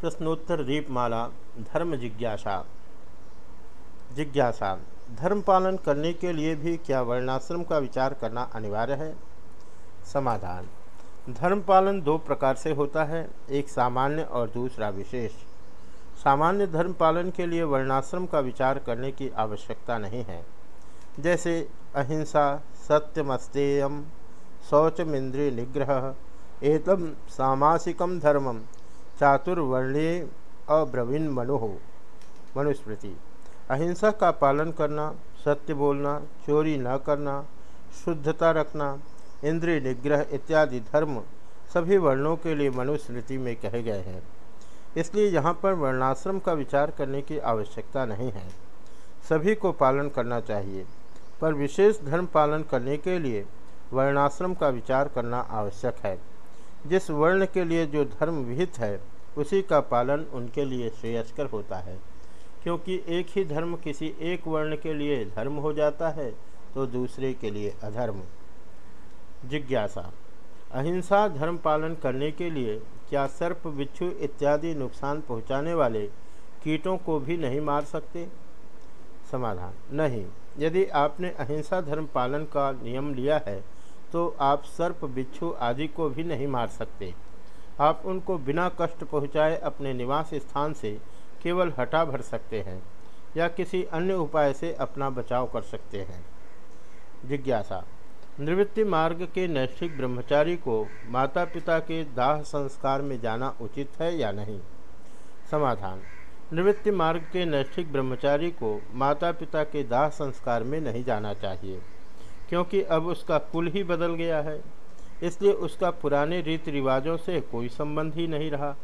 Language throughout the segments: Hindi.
प्रश्नोत्तर दीपमाला, धर्म जिज्ञासा। जिज्ञासा, धर्म पालन करने के लिए भी क्या वर्णाश्रम का विचार करना अनिवार्य है? समाधान, धर्म पालन दो प्रकार से होता है, एक सामान्य और दूसरा विशेष। सामान्य धर्म पालन के लिए वर्णाश्रम का विचार करने की आवश्यकता नहीं है। जैसे, अहिंसा, सत्यमस्तेयम शौचमिंद्रिय निग्रह, एतम सामासिकम धर्मम चातुर्वर्णे अब्रवीण मनो मनुस्मृति। अहिंसा का पालन करना, सत्य बोलना, चोरी न करना, शुद्धता रखना, इंद्रिय निग्रह इत्यादि धर्म सभी वर्णों के लिए मनुस्मृति में कहे गए हैं। इसलिए यहाँ पर वर्णाश्रम का विचार करने की आवश्यकता नहीं है। सभी को पालन करना चाहिए, पर विशेष धर्म पालन करने के लिए वर्णाश्रम का विचार करना आवश्यक है। जिस वर्ण के लिए जो धर्म विहित है उसी का पालन उनके लिए श्रेयस्कर होता है। क्योंकि एक ही धर्म किसी एक वर्ण के लिए धर्म हो जाता है तो दूसरे के लिए अधर्म। जिज्ञासा। अहिंसा धर्म पालन करने के लिए क्या सर्प, बिच्छू इत्यादि नुकसान पहुँचाने वाले कीटों को भी नहीं मार सकते? समाधान। नहीं। यदि आपने अहिंसा धर्म पालन का नियम लिया है तो आप सर्प, बिच्छू आदि को भी नहीं मार सकते। आप उनको बिना कष्ट पहुँचाए अपने निवास स्थान से केवल हटा भर सकते हैं या किसी अन्य उपाय से अपना बचाव कर सकते हैं। जिज्ञासा। निवृत्ति मार्ग के नैष्ठिक ब्रह्मचारी को माता पिता के दाह संस्कार में जाना उचित है या नहीं? समाधान। निवृत्ति मार्ग के नैष्ठिक ब्रह्मचारी को माता पिता के दाह संस्कार में नहीं जाना चाहिए, क्योंकि अब उसका कुल ही बदल गया है। इसलिए उसका पुराने रीति रिवाजों से कोई संबंध ही नहीं रहा।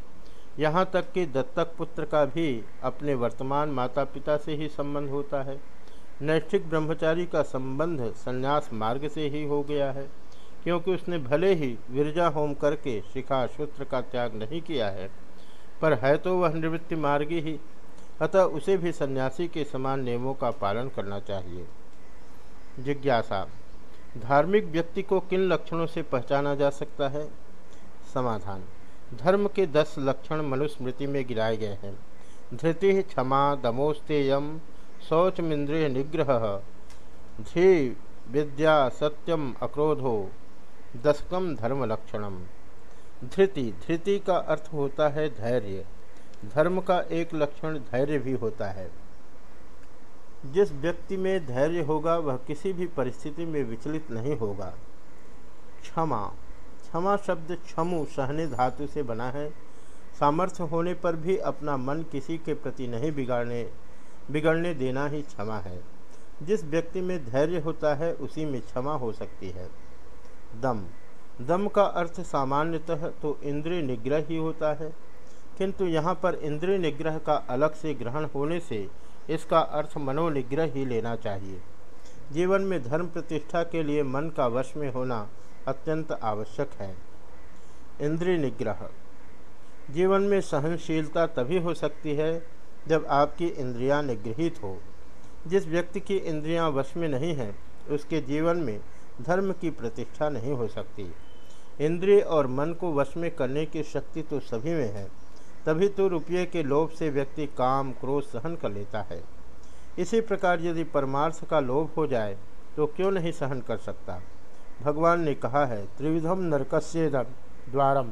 यहाँ तक कि दत्तक पुत्र का भी अपने वर्तमान माता पिता से ही संबंध होता है। नैष्ठिक ब्रह्मचारी का संबंध संन्यास मार्ग से ही हो गया है, क्योंकि उसने भले ही विरजा होम करके शिखा सूत्र का त्याग नहीं किया है, पर है तो वह निवृत्ति मार्गी ही। अतः उसे भी सन्यासी के समान नियमों का पालन करना चाहिए। जिज्ञासा धार्मिक व्यक्ति को किन लक्षणों से पहचाना जा सकता है? समाधान। धर्म के दस लक्षण मनुस्मृति में गिराए गए हैं। धृति क्षमा दमोस्तेयम शौचमिंद्रिय निग्रह धी विद्या सत्यम अक्रोधो दशकम धर्म लक्षणम धृति। धृति का अर्थ होता है धैर्य। धर्म का एक लक्षण धैर्य भी होता है। जिस व्यक्ति में धैर्य होगा, वह किसी भी परिस्थिति में विचलित नहीं होगा। क्षमा। क्षमा शब्द क्षमु सहने धातु से बना है। सामर्थ्य होने पर भी अपना मन किसी के प्रति नहीं बिगाड़ने, बिगड़ने देना ही क्षमा है। जिस व्यक्ति में धैर्य होता है, उसी में क्षमा हो सकती है। दम। दम का अर्थ सामान्यतः तो इंद्रिय निग्रह ही होता है, किंतु यहाँ पर इंद्रिय निग्रह का अलग से ग्रहण होने से इसका अर्थ मनोनिग्रह ही लेना चाहिए। जीवन में धर्म प्रतिष्ठा के लिए मन का वश में होना अत्यंत आवश्यक है। इंद्रिय निग्रह जीवन में सहनशीलता तभी हो सकती है जब आपकी इंद्रियाँ निगृहित हो। जिस व्यक्ति की इंद्रियाँ वश में नहीं हैं, उसके जीवन में धर्म की प्रतिष्ठा नहीं हो सकती। इंद्रिय और मन को वश में करने की शक्ति तो सभी में है। तभी तो रुपये के लोभ से व्यक्ति काम, क्रोध सहन कर लेता है। इसी प्रकार यदि परमार्थ का लोभ हो जाए तो क्यों नहीं सहन कर सकता? भगवान ने कहा है, त्रिविधम नरकस्य द्वारम।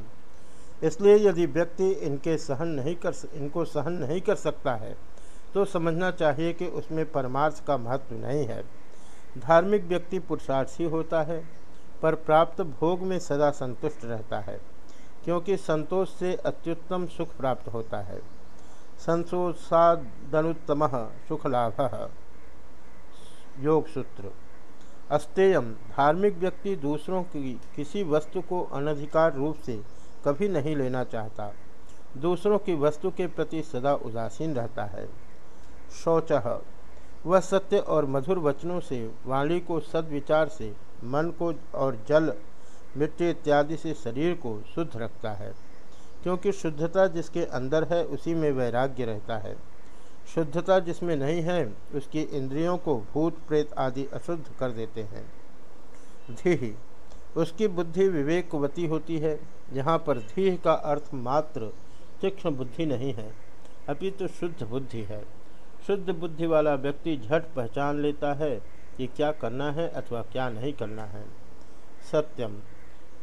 इसलिए यदि व्यक्ति इनके सहन नहीं कर इनको सहन नहीं कर सकता है तो समझना चाहिए कि उसमें परमार्थ का महत्व नहीं है। धार्मिक व्यक्ति पुरुषार्थी होता है, पर प्राप्त भोग में सदा संतुष्ट रहता है। क्योंकि संतोष से अत्युत्तम सुख प्राप्त होता है। संतोषादनुत्तम सुख लाभ योग सूत्र अस्तेयम धार्मिक व्यक्ति दूसरों की किसी वस्तु को अनधिकार रूप से कभी नहीं लेना चाहता। दूसरों की वस्तु के प्रति सदा उदासीन रहता है। शौच। वह सत्य और मधुर वचनों से, वाणी को सद्विचार से, मन को और जल मिट्टी इत्यादि से शरीर को शुद्ध रखता है, क्योंकि शुद्धता जिसके अंदर है, उसी में वैराग्य रहता है। शुद्धता जिसमें नहीं है, उसकी इंद्रियों को भूत, प्रेत आदि अशुद्ध कर देते हैं। धी उसकी बुद्धि विवेकवती होती है। यहाँ पर धीह का अर्थ मात्र तीक्ष्ण बुद्धि नहीं है, अपितु तो शुद्ध बुद्धि है। शुद्ध बुद्धि वाला व्यक्ति झट पहचान लेता है कि क्या करना है अथवा क्या नहीं करना है। सत्यम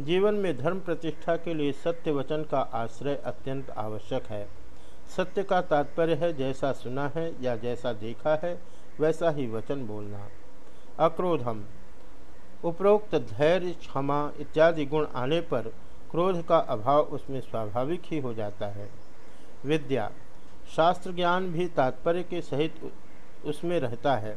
जीवन में धर्म प्रतिष्ठा के लिए सत्य वचन का आश्रय अत्यंत आवश्यक है। सत्य का तात्पर्य है, जैसा सुना है या जैसा देखा है, वैसा ही वचन बोलना। अक्रोधम, उपरोक्त धैर्य, क्षमा इत्यादि गुण आने पर क्रोध का अभाव उसमें स्वाभाविक ही हो जाता है। विद्या शास्त्र ज्ञान भी तात्पर्य के सहित उसमें रहता है।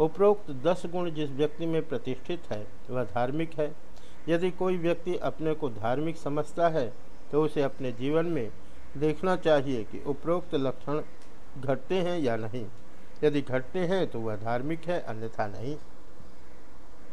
उपरोक्त दस गुण जिस व्यक्ति में प्रतिष्ठित है, वह धार्मिक है। यदि कोई व्यक्ति अपने को धार्मिक समझता है तो उसे अपने जीवन में देखना चाहिए कि उपरोक्त लक्षण घटते हैं या नहीं। यदि घटते हैं तो वह धार्मिक है, अन्यथा नहीं।